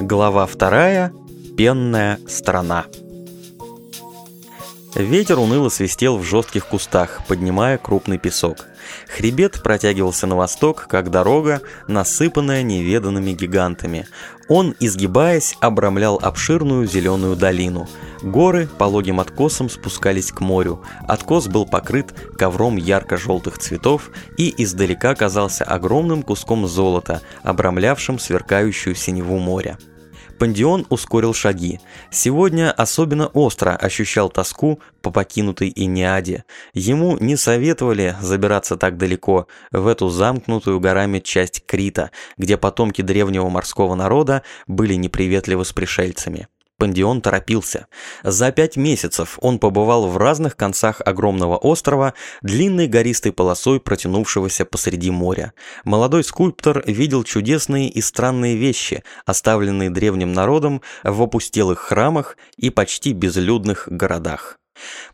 Глава вторая. Пенная страна. Ветер уныло свистел в жестких кустах, поднимая крупный песок. Хребет протягивался на восток, как дорога, насыпанная неведанными гигантами. Он, изгибаясь, обрамлял обширную зеленую долину. Горы пологим откосом спускались к морю. Откос был покрыт ковром ярко-желтых цветов и издалека казался огромным куском золота, обрамлявшим сверкающую синеву моря. Пандион ускорил шаги. Сегодня особенно остро ощущал тоску по покинутой Иниаде. Ему не советовали забираться так далеко, в эту замкнутую горами часть Крита, где потомки древнего морского народа были неприветливы с пришельцами. Пандион торопился. За пять месяцев он побывал в разных концах огромного острова, длинной гористой полосой протянувшегося посреди моря. Молодой скульптор видел чудесные и странные вещи, оставленные древним народом в опустелых храмах и почти безлюдных городах.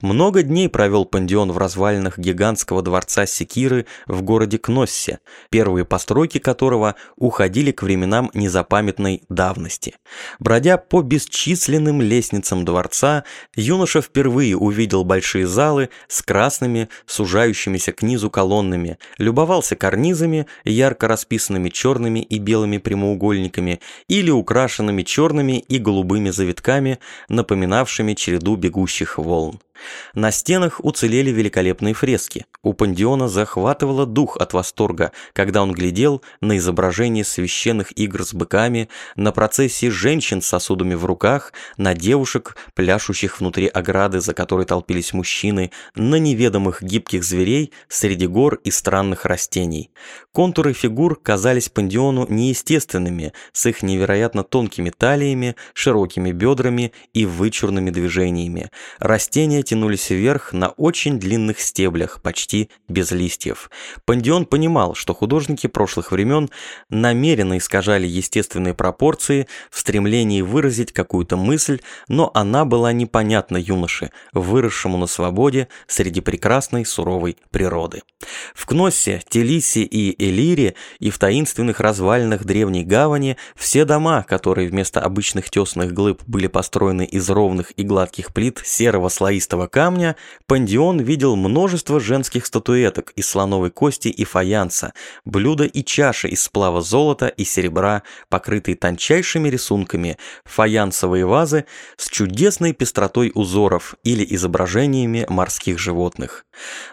Много дней провел Пандион в развалинах гигантского дворца Секиры в городе Кноссе, первые постройки которого уходили к временам незапамятной давности. Бродя по бесчисленным лестницам дворца, юноша впервые увидел большие залы с красными, сужающимися к низу колоннами, любовался карнизами, ярко расписанными черными и белыми прямоугольниками или украшенными черными и голубыми завитками, напоминавшими череду бегущих волн. home. На стенах уцелели великолепные фрески. У Пандиона захватывало дух от восторга, когда он глядел на изображение священных игр с быками, на процессии женщин с сосудами в руках, на девушек, пляшущих внутри ограды, за которой толпились мужчины, на неведомых гибких зверей среди гор и странных растений. Контуры фигур казались Пандиону неестественными, с их невероятно тонкими талиями, широкими бедрами и вычурными движениями. Растения тянулись вверх на очень длинных стеблях, почти без листьев. Пандион понимал, что художники прошлых времен намеренно искажали естественные пропорции в стремлении выразить какую-то мысль, но она была непонятна юноше, выросшему на свободе среди прекрасной суровой природы. В Кноссе, Телисе и Элире и в таинственных развалинах древней гавани все дома, которые вместо обычных тесных глыб были построены из ровных и гладких плит серого слоистого чистого камня Пандион видел множество женских статуэток из слоновой кости и фаянса, блюда и чаши из сплава золота и серебра, покрытые тончайшими рисунками, фаянсовые вазы с чудесной пестротой узоров или изображениями морских животных.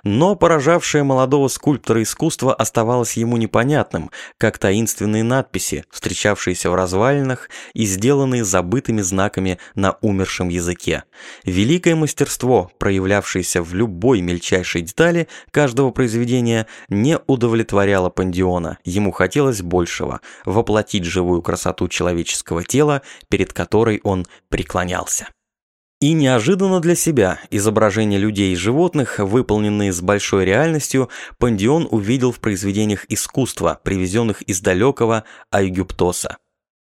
Но поражавшее молодого скульптора искусство оставалось ему непонятным, как таинственные надписи, встречавшиеся в развалинах и сделанные забытыми знаками на умершем языке. Великое мастерство мастерство, проявлявшееся в любой мельчайшей детали каждого произведения, не удовлетворяло Пандиона. Ему хотелось большего – воплотить живую красоту человеческого тела, перед которой он преклонялся. И неожиданно для себя изображения людей и животных, выполненные с большой реальностью, Пандион увидел в произведениях искусства, привезенных из далекого Айгюптоса.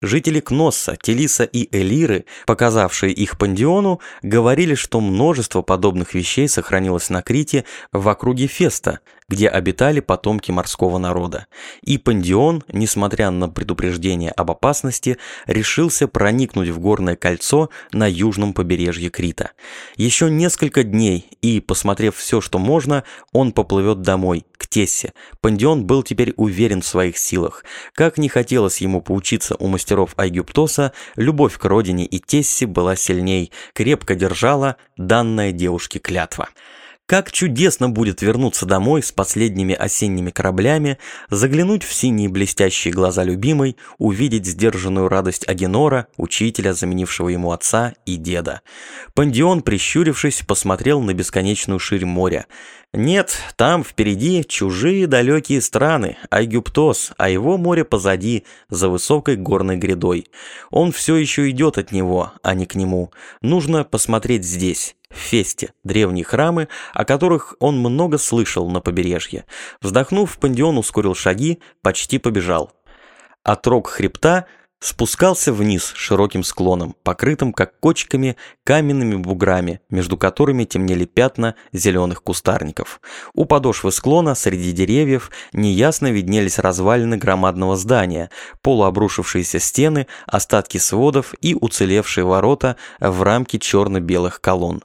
Жители Кносса, Телиса и Элиры, показавшие их Пандиону, говорили, что множество подобных вещей сохранилось на Крите в округе Феста, где обитали потомки морского народа. И Пандион, несмотря на предупреждение об опасности, решился проникнуть в горное кольцо на южном побережье Крита. Еще несколько дней, и, посмотрев все, что можно, он поплывет домой, к Тессе. Пандион был теперь уверен в своих силах. Как не хотелось ему поучиться у мастеров Айгюптоса, любовь к родине и Тессе была сильней, крепко держала данная девушке клятва. Как чудесно будет вернуться домой с последними осенними кораблями, заглянуть в синие блестящие глаза любимой, увидеть сдержанную радость Агенора, учителя, заменившего ему отца и деда. Пандион, прищурившись, посмотрел на бесконечную ширь моря. Нет, там впереди чужие далекие страны, Айгюптос, а его море позади, за высокой горной грядой. Он все еще идет от него, а не к нему. Нужно посмотреть здесь в Фесте, древние храмы, о которых он много слышал на побережье. Вздохнув, Пандион ускорил шаги, почти побежал. Отрог хребта спускался вниз широким склоном, покрытым как кочками каменными буграми, между которыми темнели пятна зеленых кустарников. У подошвы склона среди деревьев неясно виднелись развалины громадного здания, полуобрушившиеся стены, остатки сводов и уцелевшие ворота в рамке черно-белых колонн.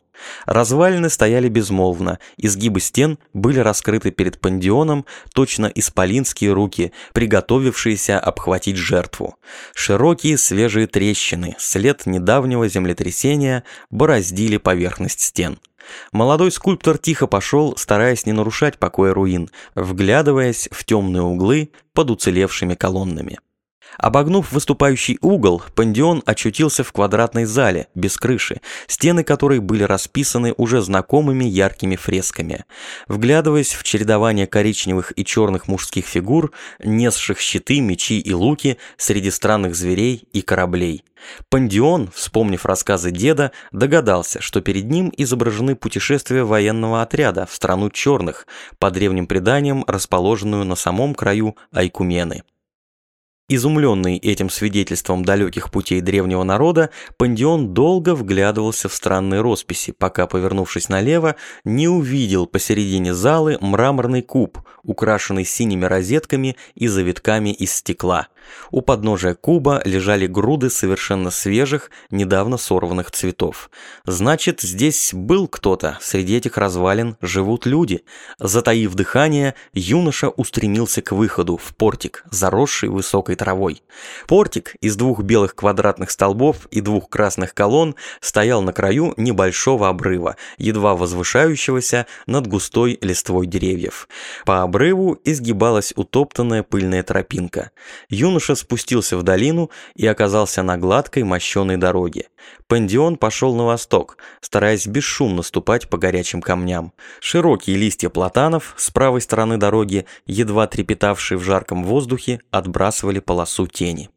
Развалины стояли безмолвно, изгибы стен были раскрыты перед пандионом, точно исполинские руки, приготовившиеся обхватить жертву. Широкие свежие трещины, след недавнего землетрясения, бороздили поверхность стен. Молодой скульптор тихо пошел, стараясь не нарушать покоя руин, вглядываясь в темные углы под уцелевшими колоннами. Обогнув выступающий угол, пандион очутился в квадратной зале, без крыши, стены которой были расписаны уже знакомыми яркими фресками. Вглядываясь в чередование коричневых и черных мужских фигур, несших щиты, мечи и луки среди странных зверей и кораблей. Пандион, вспомнив рассказы деда, догадался, что перед ним изображены путешествия военного отряда в страну черных, по древним преданиям расположенную на самом краю Айкумены. Изумленный этим свидетельством далеких путей древнего народа, Пандион долго вглядывался в странные росписи, пока, повернувшись налево, не увидел посередине залы мраморный куб, украшенный синими розетками и завитками из стекла. У подножия куба лежали груды совершенно свежих, недавно сорванных цветов. Значит, здесь был кто-то, среди этих развалин живут люди. Затаив дыхание, юноша устремился к выходу, в портик, заросший высокой травой. Портик из двух белых квадратных столбов и двух красных колонн стоял на краю небольшого обрыва, едва возвышающегося над густой листвой деревьев. По обрыву изгибалась утоптанная пыльная тропинка. Юноша спустился в долину и оказался на гладкой мощеной дороге. Пандион пошел на восток, стараясь бесшумно ступать по горячим камням. Широкие листья платанов с правой стороны дороги, едва трепетавшие в жарком воздухе, отбрасывали полосу тени.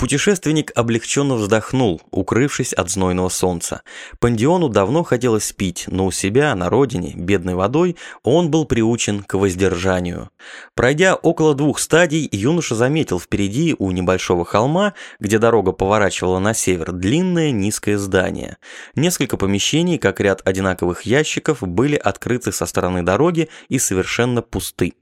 Путешественник облегченно вздохнул, укрывшись от знойного солнца. Пандиону давно хотелось пить, но у себя, на родине, бедной водой, он был приучен к воздержанию. Пройдя около двух стадий, юноша заметил впереди, у небольшого холма, где дорога поворачивала на север, длинное низкое здание. Несколько помещений, как ряд одинаковых ящиков, были открыты со стороны дороги и совершенно пусты.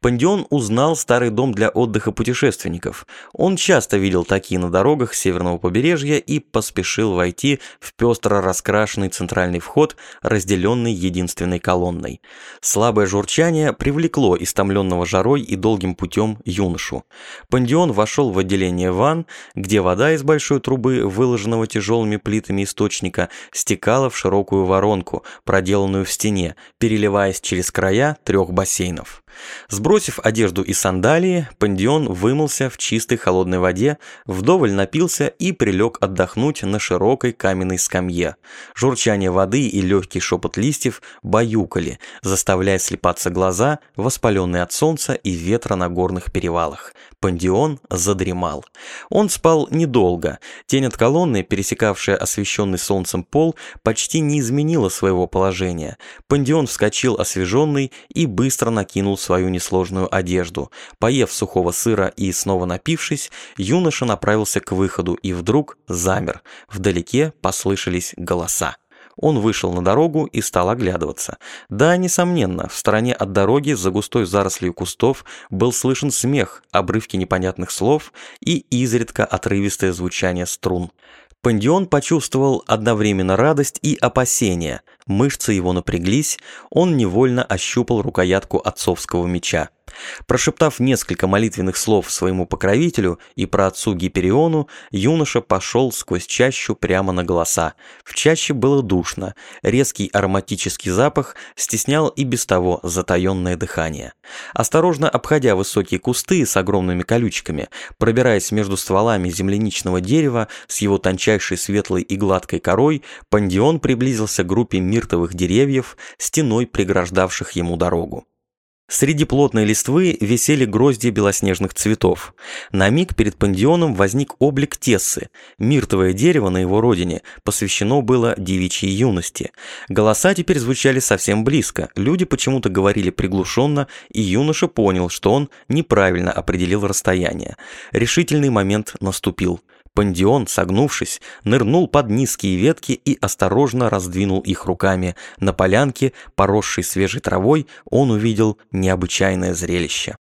Пандион узнал старый дом для отдыха путешественников. Он часто видел такие такие на дорогах северного побережья и поспешил войти в пестро раскрашенный центральный вход, разделенный единственной колонной. Слабое журчание привлекло истомленного жарой и долгим путем юношу. Пандион вошел в отделение ванн, где вода из большой трубы, выложенного тяжелыми плитами источника, стекала в широкую воронку, проделанную в стене, переливаясь через края трех бассейнов. Сбросив одежду и сандалии, Пандион вымылся в чистой холодной воде, вдоволь напился и прилег отдохнуть на широкой каменной скамье. Журчание воды и легкий шепот листьев баюкали, заставляя слепаться глаза, воспаленные от солнца и ветра на горных перевалах. Пандион задремал. Он спал недолго. Тень от колонны, пересекавшая освещенный солнцем пол, почти не изменила своего положения. Пандион вскочил освеженный и быстро накинул свою несложную одежду. Поев сухого сыра и снова напившись, юноша направился к выходу и вдруг замер. Вдалеке послышались голоса. Он вышел на дорогу и стал оглядываться. Да, несомненно, в стороне от дороги за густой зарослью кустов был слышен смех, обрывки непонятных слов и изредка отрывистое звучание струн. Пандион почувствовал одновременно радость и опасение. Мышцы его напряглись, он невольно ощупал рукоятку отцовского меча. Прошептав несколько молитвенных слов своему покровителю и про отцу Гипериону, юноша пошел сквозь чащу прямо на голоса. В чаще было душно, резкий ароматический запах стеснял и без того затаенное дыхание. Осторожно обходя высокие кусты с огромными колючками, пробираясь между стволами земляничного дерева с его тончайшей светлой и гладкой корой, Пандион приблизился к группе миртовых деревьев, стеной преграждавших ему дорогу. Среди плотной листвы висели грозди белоснежных цветов. На миг перед пандионом возник облик Тессы. Миртовое дерево на его родине посвящено было девичьей юности. Голоса теперь звучали совсем близко. Люди почему-то говорили приглушенно, и юноша понял, что он неправильно определил расстояние. Решительный момент наступил. Пандион, согнувшись, нырнул под низкие ветки и осторожно раздвинул их руками. На полянке, поросшей свежей травой, он увидел необычайное зрелище.